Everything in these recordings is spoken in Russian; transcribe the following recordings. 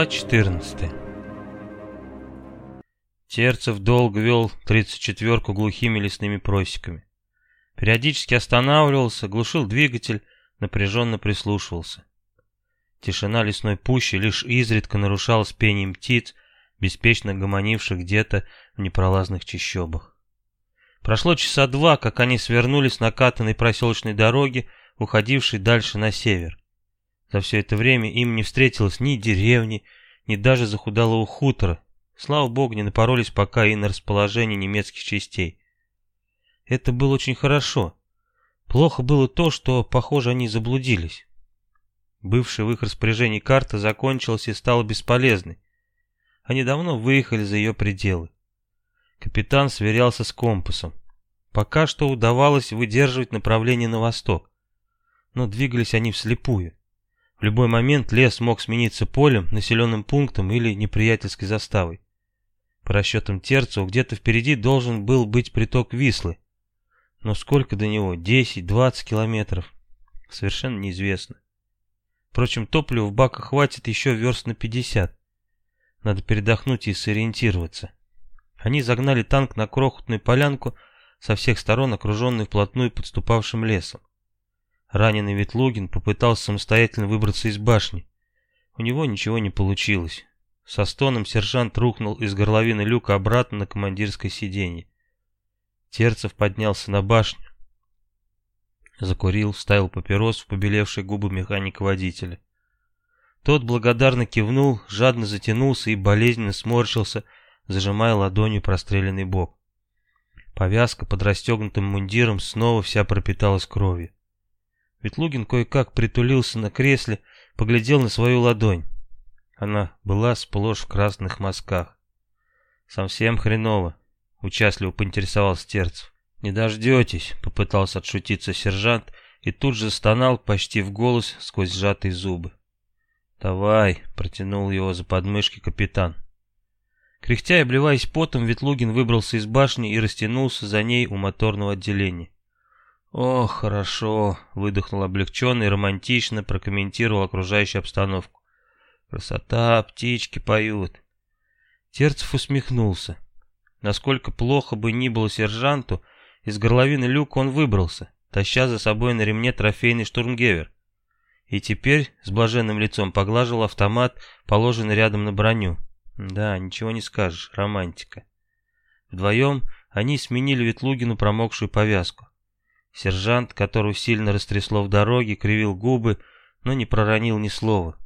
Глава 14 Терцев долго вел 34-ку глухими лесными просеками. Периодически останавливался, глушил двигатель, напряженно прислушивался. Тишина лесной пущи лишь изредка нарушалась пением птиц, беспечно гомонивших где-то в непролазных чащобах. Прошло часа два, как они свернули с накатанной проселочной дороги, уходившей дальше на север. За все это время им не встретилось ни деревни, ни даже захудалого хутора. Слава богу, не напоролись пока и на расположение немецких частей. Это было очень хорошо. Плохо было то, что, похоже, они заблудились. Бывшая в их распоряжении карта закончилась и стала бесполезной. Они давно выехали за ее пределы. Капитан сверялся с компасом. Пока что удавалось выдерживать направление на восток. Но двигались они вслепую. В любой момент лес мог смениться полем, населенным пунктом или неприятельской заставой. По расчетам Терцева, где-то впереди должен был быть приток Вислы. Но сколько до него? 10-20 километров? Совершенно неизвестно. Впрочем, топлива в баках хватит еще верст на 50. Надо передохнуть и сориентироваться. Они загнали танк на крохотную полянку, со всех сторон окруженную вплотную подступавшим лесом. Раненый Ветлугин попытался самостоятельно выбраться из башни. У него ничего не получилось. Со стоном сержант рухнул из горловины люка обратно на командирское сиденье. Терцев поднялся на башню. Закурил, вставил папирос в побелевшие губы механика-водителя. Тот благодарно кивнул, жадно затянулся и болезненно сморщился, зажимая ладонью простреленный бок. Повязка под расстегнутым мундиром снова вся пропиталась кровью. Ветлугин кое-как притулился на кресле, поглядел на свою ладонь. Она была сплошь в красных мазках. «Совсем хреново», — участливо поинтересовался Терцев. «Не дождетесь», — попытался отшутиться сержант и тут же стонал почти в голос сквозь сжатые зубы. «Давай», — протянул его за подмышки капитан. Кряхтя и обливаясь потом, Ветлугин выбрался из башни и растянулся за ней у моторного отделения. «О, хорошо», — выдохнул облегченно и романтично прокомментировал окружающую обстановку. «Красота, птички поют». Терцев усмехнулся. Насколько плохо бы ни было сержанту, из горловины люка он выбрался, таща за собой на ремне трофейный штурмгевер. И теперь с блаженным лицом поглаживал автомат, положенный рядом на броню. Да, ничего не скажешь, романтика. Вдвоем они сменили Ветлугину промокшую повязку. Сержант, которого сильно растрясло в дороге, кривил губы, но не проронил ни слова.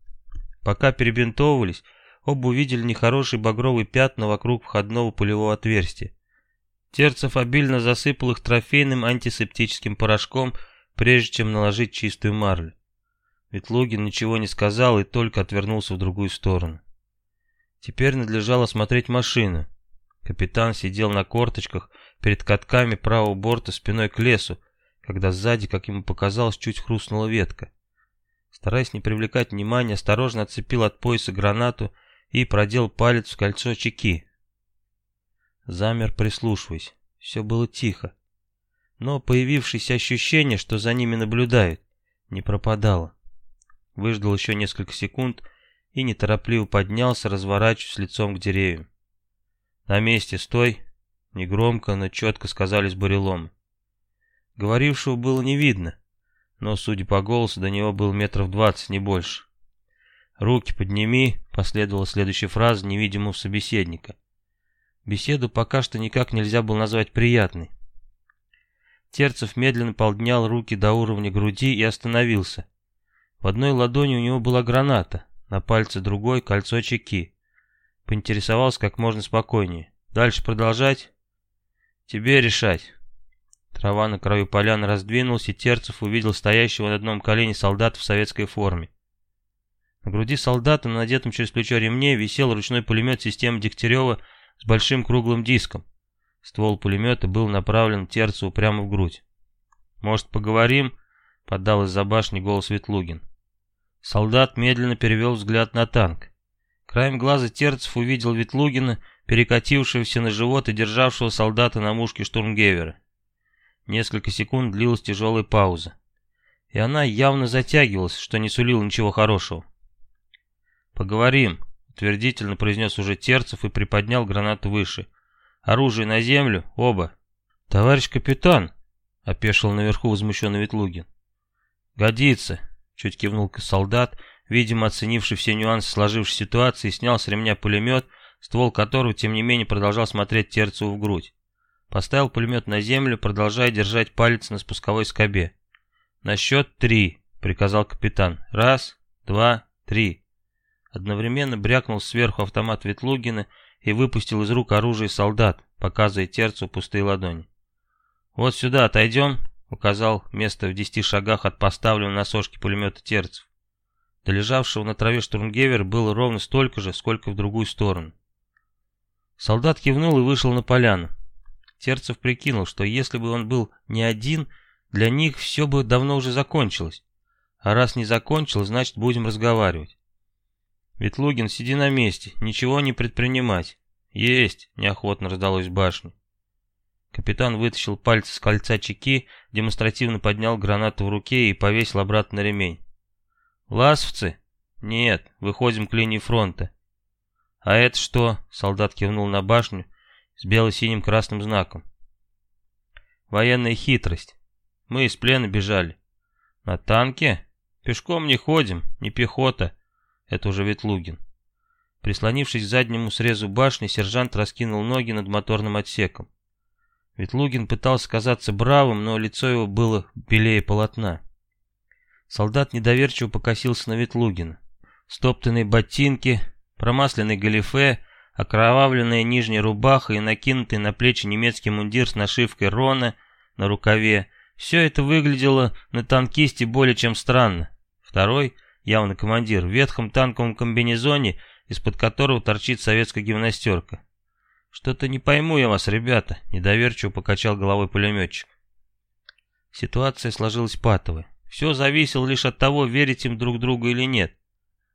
Пока перебинтовывались, оба увидели нехорошие багровые пятна вокруг входного пулевого отверстия. Терцев обильно засыпал их трофейным антисептическим порошком, прежде чем наложить чистую марлю. Ветлугин ничего не сказал и только отвернулся в другую сторону. Теперь надлежало смотреть машину. Капитан сидел на корточках перед катками правого борта спиной к лесу, когда сзади, как ему показалось, чуть хрустнула ветка. Стараясь не привлекать внимания, осторожно отцепил от пояса гранату и продел палец в кольцо чеки. Замер, прислушиваясь. Все было тихо. Но появившееся ощущение, что за ними наблюдают, не пропадало. Выждал еще несколько секунд и неторопливо поднялся, разворачиваясь лицом к деревьям. «На месте, стой!» Негромко, но четко сказались буреломы. Говорившего было не видно, но, судя по голосу, до него было метров двадцать, не больше. «Руки подними», — последовала следующая фраза невидимого собеседника. Беседу пока что никак нельзя было назвать приятной. Терцев медленно поднял руки до уровня груди и остановился. В одной ладони у него была граната, на пальце другой — кольцо чеки. Поинтересовался как можно спокойнее. «Дальше продолжать?» «Тебе решать». Трава на краю поляны раздвинулась, и Терцев увидел стоящего на одном колене солдата в советской форме. На груди солдата, на надетом через плечо ремне, висел ручной пулемет системы Дегтярева с большим круглым диском. Ствол пулемета был направлен Терцеву прямо в грудь. «Может, поговорим?» — поддал из-за башни голос Ветлугин. Солдат медленно перевел взгляд на танк. Краем глаза Терцев увидел Ветлугина, перекатившегося на живот и державшего солдата на мушке штурмгевера. Несколько секунд длилась тяжелая пауза. И она явно затягивалась, что не сулило ничего хорошего. «Поговорим», — утвердительно произнес уже Терцев и приподнял гранату выше. «Оружие на землю, оба». «Товарищ капитан», — опешил наверху возмущенный Ветлугин. «Годится», — чуть кивнул солдат, видимо, оценивший все нюансы сложившейся ситуации, снял с ремня пулемет, ствол которого, тем не менее, продолжал смотреть Терцеву в грудь. Поставил пулемет на землю, продолжая держать палец на спусковой скобе. «На счет три», — приказал капитан. «Раз, два, три». Одновременно брякнул сверху автомат Ветлугина и выпустил из рук оружие солдат, показывая Терцу пустые ладони. «Вот сюда отойдем», — указал место в десяти шагах от поставленного на сошке пулемета Терцев. До лежавшего на траве штурмгевер было ровно столько же, сколько в другую сторону. Солдат кивнул и вышел на поляну. Терцев прикинул, что если бы он был не один, для них все бы давно уже закончилось. А раз не закончилось, значит будем разговаривать. Ветлугин, сиди на месте, ничего не предпринимать. Есть, неохотно раздалось в башне. Капитан вытащил пальцы с кольца чеки, демонстративно поднял гранату в руке и повесил обратно ремень. «Ласовцы?» «Нет, выходим к линии фронта». «А это что?» — солдат кивнул на башню, с бело-синим красным знаком. Военная хитрость. Мы из плена бежали. На танке? Пешком не ходим, не пехота. Это уже Ветлугин. Прислонившись к заднему срезу башни, сержант раскинул ноги над моторным отсеком. Ветлугин пытался казаться бравым, но лицо его было белее полотна. Солдат недоверчиво покосился на Ветлугина. Стоптанные ботинки, промасленный галифе — окровавленная нижняя рубаха и накинутый на плечи немецкий мундир с нашивкой «Рона» на рукаве. Все это выглядело на танкисте более чем странно. Второй, явно командир, в ветхом танковом комбинезоне, из-под которого торчит советская гимнастерка. «Что-то не пойму я вас, ребята», — недоверчиво покачал головой пулеметчик. Ситуация сложилась патовой. Все зависело лишь от того, верить им друг другу или нет.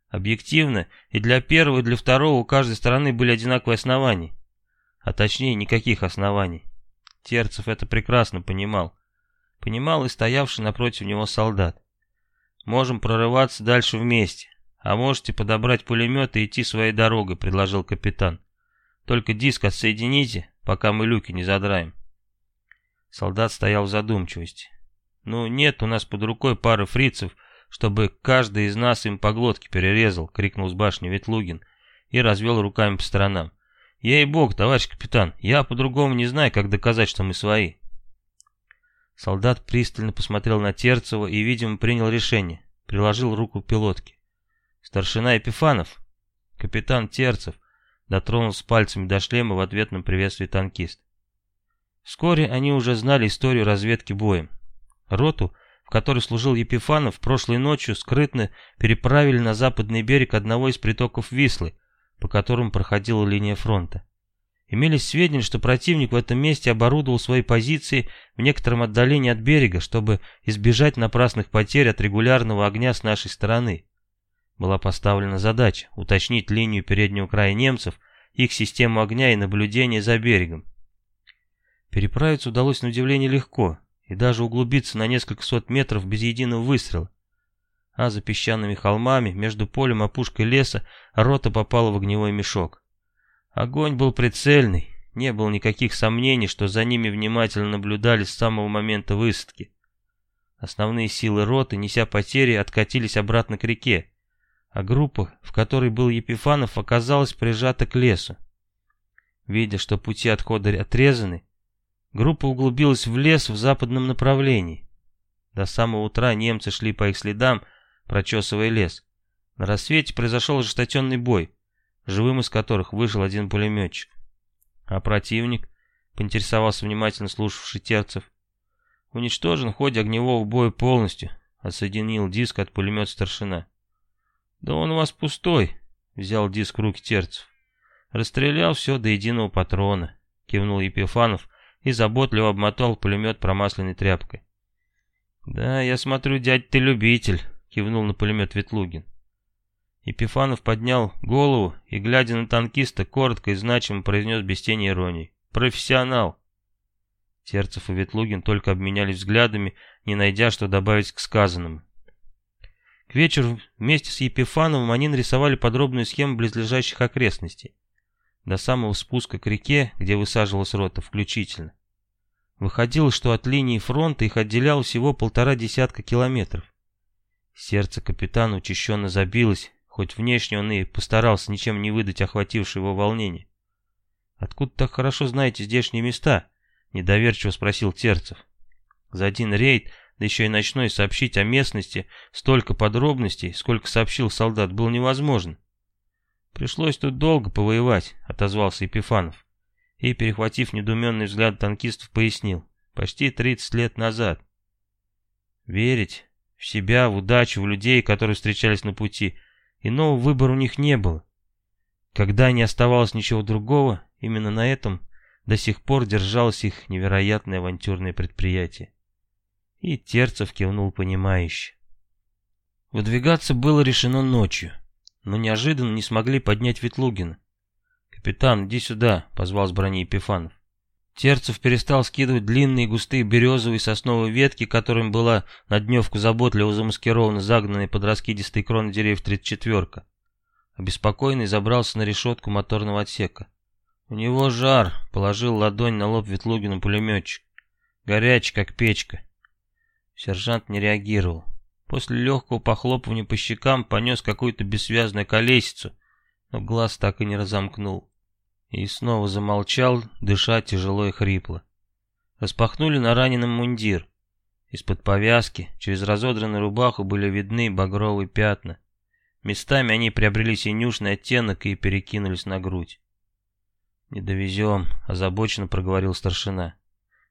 Объективно, и для первого, и для второго у каждой стороны были одинаковые основания. А точнее, никаких оснований. Терцев это прекрасно понимал. Понимал и стоявший напротив него солдат. «Можем прорываться дальше вместе, а можете подобрать пулемет и идти своей дорогой», — предложил капитан. «Только диск отсоедините, пока мы люки не задраем». Солдат стоял в задумчивости. «Ну, нет у нас под рукой пары фрицев», — чтобы каждый из нас им по глотке перерезал», — крикнул с башни Ветлугин и развел руками по сторонам. «Ей-бог, товарищ капитан, я по-другому не знаю, как доказать, что мы свои». Солдат пристально посмотрел на Терцева и, видимо, принял решение. Приложил руку к пилотке. «Старшина Епифанов?» «Капитан Терцев», — дотронулся пальцами до шлема в ответном приветствии танкист. Вскоре они уже знали историю разведки боем. Роту в которой служил Епифанов, прошлой ночью скрытно переправили на западный берег одного из притоков Вислы, по которому проходила линия фронта. Имелись сведения, что противник в этом месте оборудовал свои позиции в некотором отдалении от берега, чтобы избежать напрасных потерь от регулярного огня с нашей стороны. Была поставлена задача уточнить линию переднего края немцев, их систему огня и наблюдения за берегом. Переправиться удалось на удивление легко и даже углубиться на несколько сот метров без единого выстрела. А за песчаными холмами, между полем и опушкой леса, рота попала в огневой мешок. Огонь был прицельный, не было никаких сомнений, что за ними внимательно наблюдали с самого момента высадки. Основные силы роты, неся потери, откатились обратно к реке, а группа, в которой был Епифанов, оказалась прижата к лесу. Видя, что пути отхода отрезаны, Группа углубилась в лес в западном направлении. До самого утра немцы шли по их следам, прочесывая лес. На рассвете произошел ожесточенный бой, живым из которых вышел один пулеметчик. А противник, поинтересовался внимательно слушавший Терцев, уничтожен в ходе огневого боя полностью, отсоединил диск от пулемета старшина. «Да он у вас пустой», — взял диск в руки Терцев. «Расстрелял все до единого патрона», — кивнул Епифанов, и заботливо обмотал пулемет промасленной тряпкой. «Да, я смотрю, дядь, ты любитель», — кивнул на пулемет Ветлугин. Епифанов поднял голову и, глядя на танкиста, коротко и значимо произнес без тени иронии. «Профессионал!» Терцев и Ветлугин только обменялись взглядами, не найдя, что добавить к сказанному. К вечеру вместе с Епифановым они нарисовали подробную схему близлежащих окрестностей. До самого спуска к реке, где высаживалась рота, включительно. Выходило, что от линии фронта их отделяло всего полтора десятка километров. Сердце капитана учащенно забилось, хоть внешне он и постарался ничем не выдать охватившее его волнение. «Откуда так хорошо знаете здешние места?» — недоверчиво спросил Терцев. За один рейд да еще и ночной сообщить о местности столько подробностей, сколько сообщил солдат, было невозможно. «Пришлось тут долго повоевать», — отозвался Епифанов. И, перехватив недуменный взгляд танкистов, пояснил. «Почти 30 лет назад». Верить в себя, в удачу, в людей, которые встречались на пути, иного выбора у них не было. Когда не оставалось ничего другого, именно на этом до сих пор держалось их невероятное авантюрное предприятие. И Терцев кивнул понимающе. Выдвигаться было решено ночью, но неожиданно не смогли поднять Ветлугина. «Капитан, иди сюда», — позвал с брони Епифанов. Терцев перестал скидывать длинные густые березовые сосновые ветки, которым была на дневку заботливо замаскирована загнанная под раскидистые кроны деревьев тридцать четверка. Обеспокоенный забрался на решетку моторного отсека. «У него жар», — положил ладонь на лоб Ветлугину пулеметчик. «Горячий, как печка». Сержант не реагировал. После легкого похлопывания по щекам понес какую-то бессвязную колесицу, но глаз так и не разомкнул. И снова замолчал, дыша тяжело и хрипло. Распахнули на раненом мундир. Из-под повязки, через разодранную рубаху были видны багровые пятна. Местами они приобрели синюшный оттенок и перекинулись на грудь. «Не довезем», — озабоченно проговорил старшина.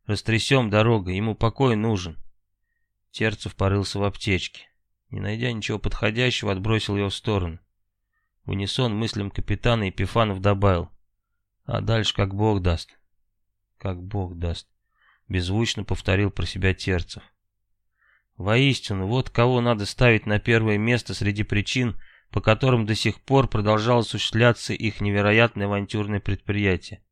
«Растрясем дорогой, ему покой нужен». Терцев порылся в аптечке. Не найдя ничего подходящего, отбросил ее в сторону. В унисон мыслям капитана Епифанов добавил. А дальше как бог даст. Как бог даст. Беззвучно повторил про себя Терцев. Воистину, вот кого надо ставить на первое место среди причин, по которым до сих пор продолжало осуществляться их невероятное авантюрное предприятие.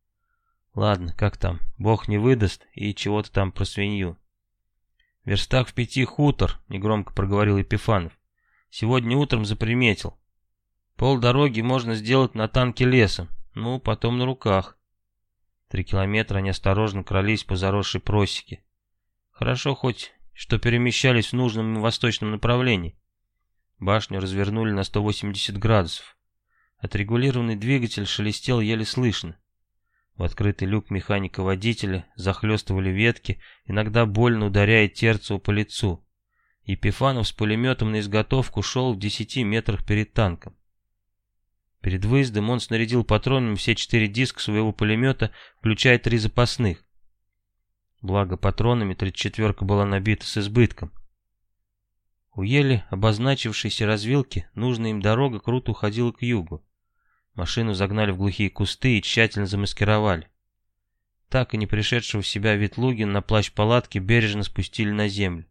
Ладно, как там, бог не выдаст и чего-то там про свинью. «Верстак в пяти хутор», — негромко проговорил Епифанов. «Сегодня утром заприметил. Пол дороги можно сделать на танке лесом, ну, потом на руках». Три километра они осторожно крались по заросшей просеке. Хорошо хоть, что перемещались в нужном восточном направлении. Башню развернули на 180 градусов. Отрегулированный двигатель шелестел еле слышно. В открытый люк механика-водителя захлестывали ветки, иногда больно ударяя Терцеву по лицу. Епифанов с пулеметом на изготовку шел в десяти метрах перед танком. Перед выездом он снарядил патронами все четыре диска своего пулемета, включая три запасных. Благо патронами 34-ка была набита с избытком. У еле обозначившейся развилки нужная им дорога круто уходила к югу. Машину загнали в глухие кусты и тщательно замаскировали. Так и не пришедшего в себя Ветлугин на плащ палатки бережно спустили на землю.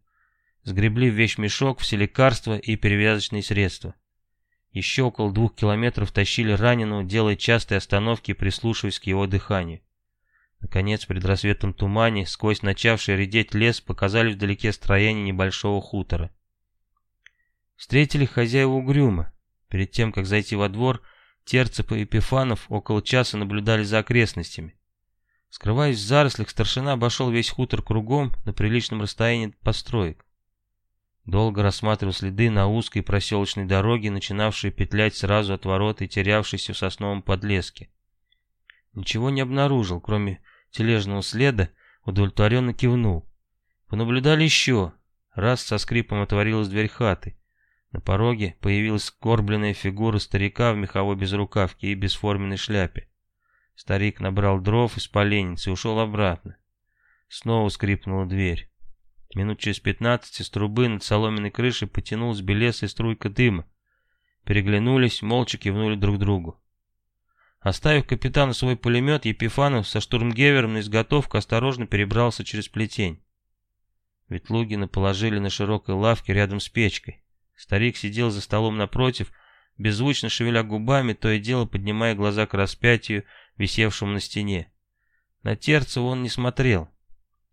Сгребли в вещмешок все лекарства и перевязочные средства. Еще около двух километров тащили раненого, делая частые остановки и прислушиваясь к его дыханию. Наконец, в предрассветном тумане, сквозь начавший редеть лес, показали вдалеке строение небольшого хутора. Встретили хозяева угрюмо. Перед тем, как зайти во двор, Терцеп и Епифанов около часа наблюдали за окрестностями. Скрываясь в зарослях, старшина обошел весь хутор кругом на приличном расстоянии от построек. Долго рассматривал следы на узкой проселочной дороге, начинавшей петлять сразу от ворот и терявшейся в сосновом подлеске. Ничего не обнаружил, кроме тележного следа, удовлетворенно кивнул. Понаблюдали еще. Раз со скрипом отворилась дверь хаты. На пороге появилась скорбленная фигура старика в меховой безрукавке и бесформенной шляпе. Старик набрал дров из поленницы и ушел обратно. Снова скрипнула дверь. Минут через пятнадцать из трубы над соломенной крышей потянулась белесая струйка дыма. Переглянулись, молча кивнули друг другу. Оставив капитану свой пулемет, Епифанов со штурмгевером на изготовку осторожно перебрался через плетень. Ветлугина положили на широкой лавке рядом с печкой. Старик сидел за столом напротив, беззвучно шевеля губами, то и дело поднимая глаза к распятию, висевшему на стене. На Терцева он не смотрел.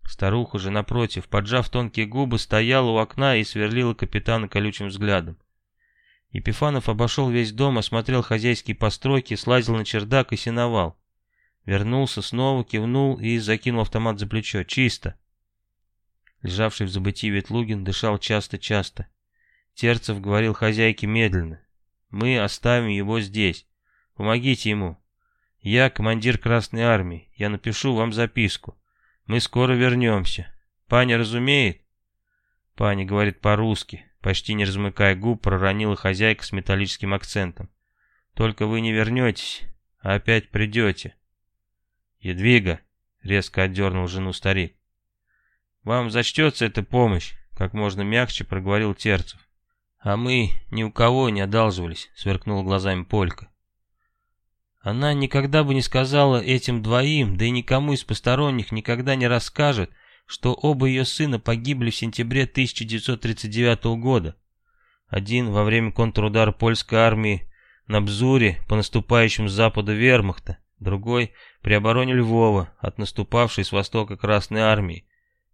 Старуха же, напротив, поджав тонкие губы, стояла у окна и сверлила капитана колючим взглядом. Епифанов обошел весь дом, осмотрел хозяйские постройки, слазил на чердак и сеновал. Вернулся, снова кивнул и закинул автомат за плечо. Чисто. Лежавший в забытии Ветлугин дышал часто-часто. Терцев говорил хозяйке медленно. «Мы оставим его здесь. Помогите ему. Я командир Красной Армии. Я напишу вам записку. Мы скоро вернемся. Паня разумеет?» Паня говорит по-русски. Почти не размыкая губ, проронила хозяйка с металлическим акцентом. «Только вы не вернетесь, а опять придете». «Едвига», — резко отдернул жену старик. «Вам зачтется эта помощь», — как можно мягче проговорил Терцев. «А мы ни у кого не одалживались», — сверкнула глазами Полька. Она никогда бы не сказала этим двоим, да и никому из посторонних никогда не расскажет, что оба ее сына погибли в сентябре 1939 года. Один во время контрудара польской армии на Бзуре по наступающему с запада вермахта, другой при обороне Львова от наступавшей с востока Красной армии,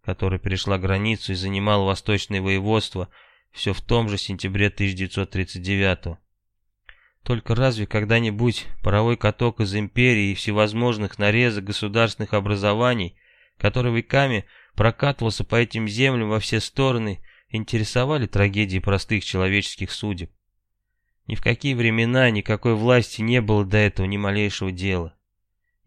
которая перешла границу и занимала восточное воеводство все в том же сентябре 1939 -го. Только разве когда-нибудь паровой каток из империи и всевозможных нарезок государственных образований, который веками прокатывался по этим землям во все стороны, интересовали трагедии простых человеческих судеб. Ни в какие времена никакой власти не было до этого ни малейшего дела.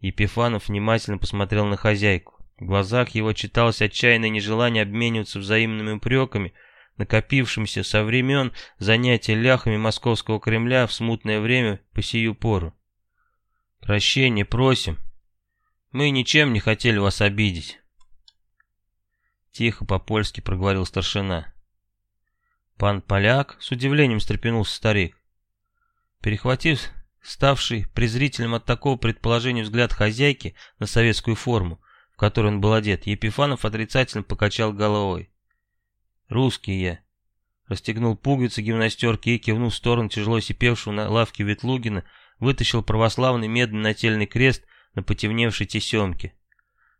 Епифанов внимательно посмотрел на хозяйку. В глазах его читалось отчаянное нежелание обмениваться взаимными упреками, накопившимся со времен занятия ляхами московского Кремля в смутное время по сию пору. «Прощения просим. Мы ничем не хотели вас обидеть. Тихо по-польски проговорил старшина. Пан Поляк с удивлением стрепенулся старик. Перехватив ставший презрительным от такого предположения взгляд хозяйки на советскую форму, в которой он был одет, Епифанов отрицательно покачал головой. «Русский я». Расстегнул пуговицы гимнастерки и, кивнув в сторону тяжело сипевшего на лавке Ветлугина, вытащил православный медный нательный крест на потемневшей тесемке.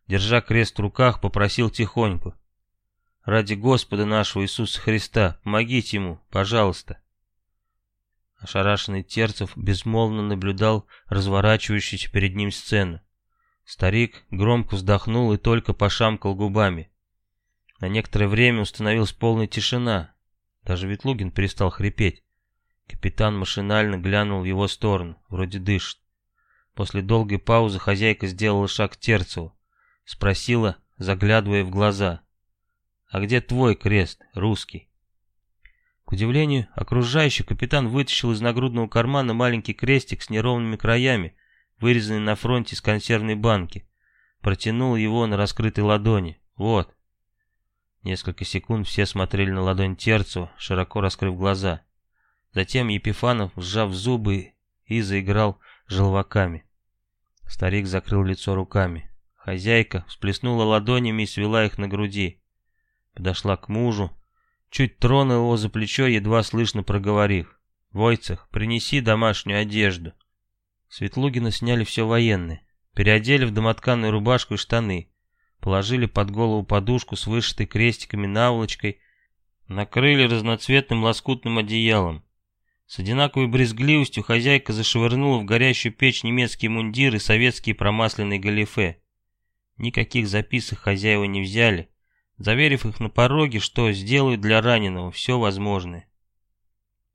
Держа крест в руках, попросил тихонько. Ради Господа нашего Иисуса Христа, помогите ему, пожалуйста. Ошарашенный Терцев безмолвно наблюдал разворачивающуюся перед ним сцену. Старик громко вздохнул и только пошамкал губами. На некоторое время установилась полная тишина. Даже Ветлугин перестал хрипеть. Капитан машинально глянул в его сторону, вроде дышит. После долгой паузы хозяйка сделала шаг к Терцеву. Спросила, заглядывая в глаза. «А где твой крест, русский?» К удивлению, окружающий капитан вытащил из нагрудного кармана маленький крестик с неровными краями, вырезанный на фронте из консервной банки. Протянул его на раскрытой ладони. «Вот». Несколько секунд все смотрели на ладонь Терцева, широко раскрыв глаза. Затем Епифанов, сжав зубы, и заиграл желваками. Старик закрыл лицо руками. Хозяйка всплеснула ладонями и свела их на груди подошла к мужу, чуть тронула его за плечо, едва слышно проговорив. «Войцех, принеси домашнюю одежду». Светлугина сняли все военное, переодели в домотканную рубашку и штаны, положили под голову подушку с вышитой крестиками наволочкой, накрыли разноцветным лоскутным одеялом. С одинаковой брезгливостью хозяйка зашвырнула в горящую печь немецкие мундиры и советские промасленные галифе. Никаких записок хозяева не взяли, заверив их на пороге, что сделают для раненого все возможное.